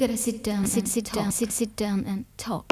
gotta sit down, sit, sit down, sit, sit down and talk.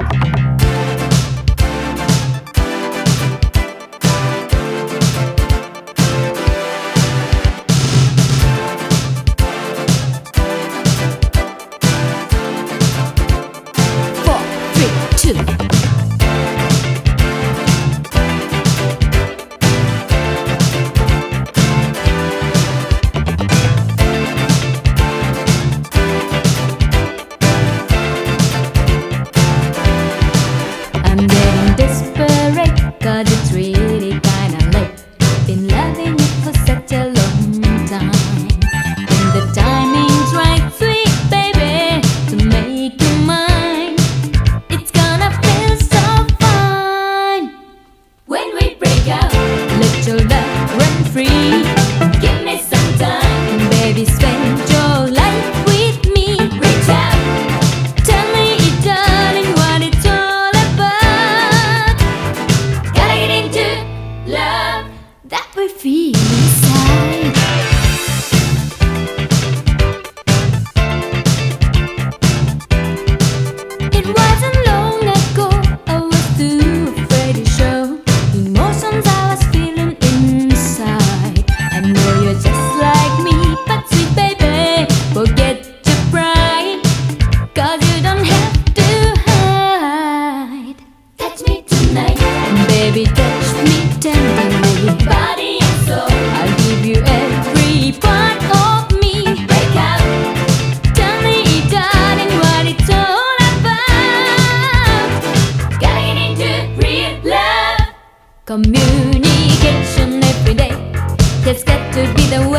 Communication every day. That's got to be the way.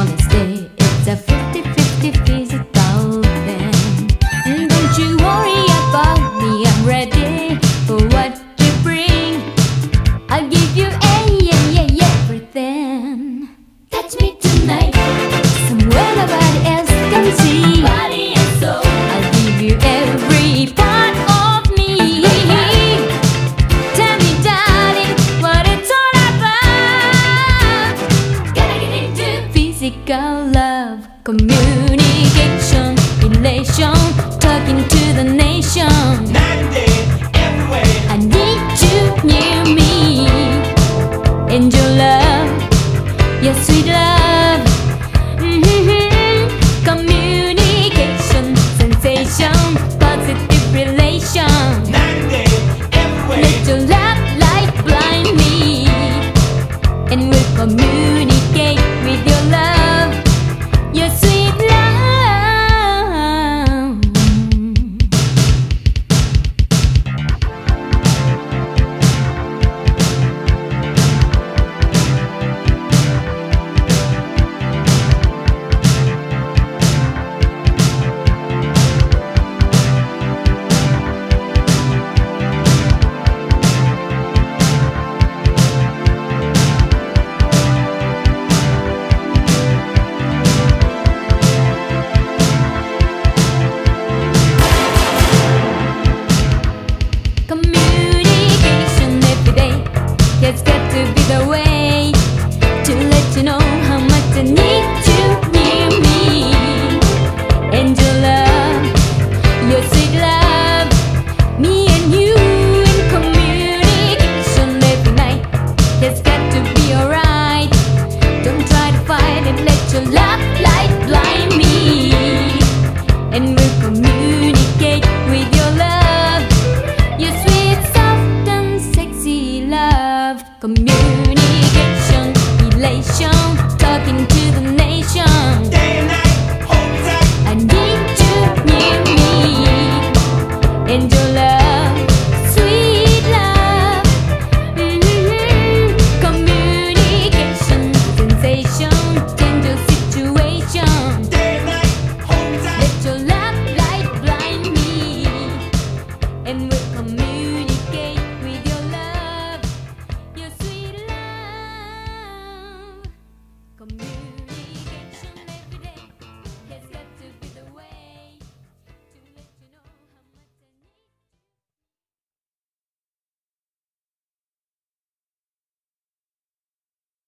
perfect your love